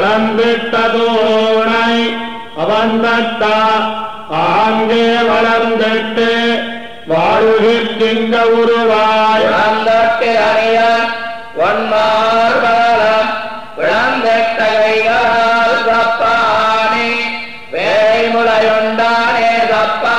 வளர்ந்திட்டதோனை அவன் நட்டா ஆங்கே வளர்ந்திட்டு வாழுகின்ற உருவாய். இழந்தொட்டிலணியன் ஒன்மார்பலம் விளந்திட்ட கைகளால் தப்பானே வேலை முளையுண்டானே தப்பா.